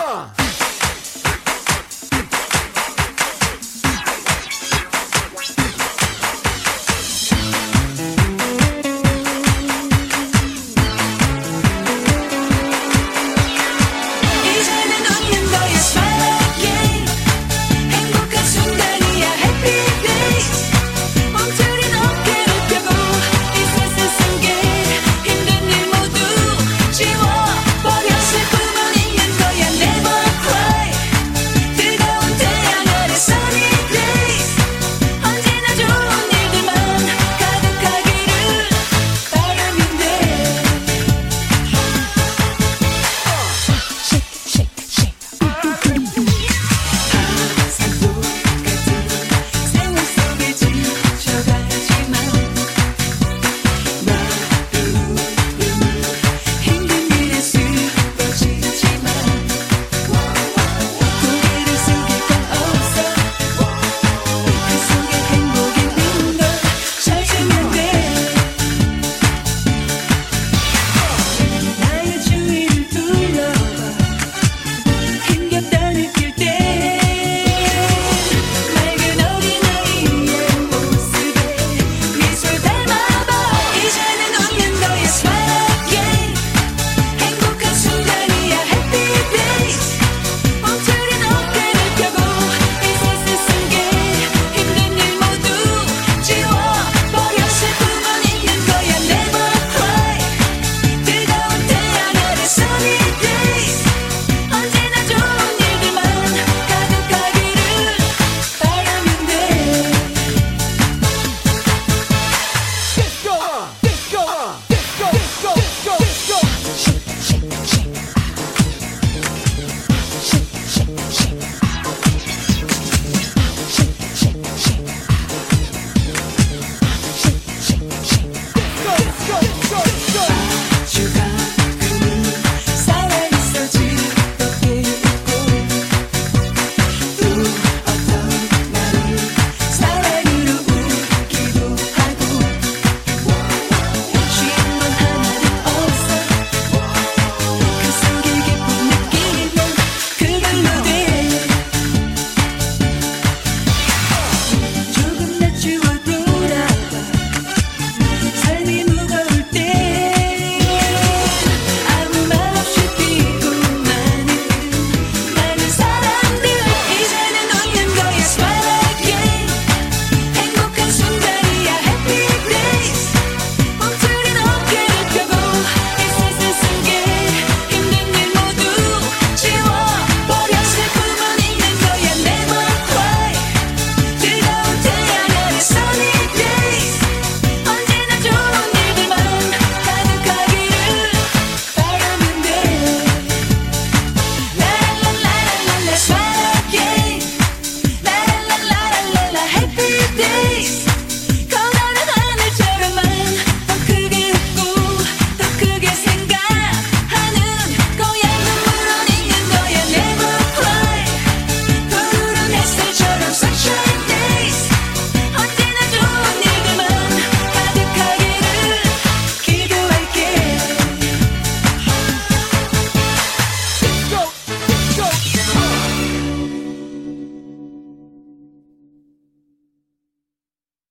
Uh.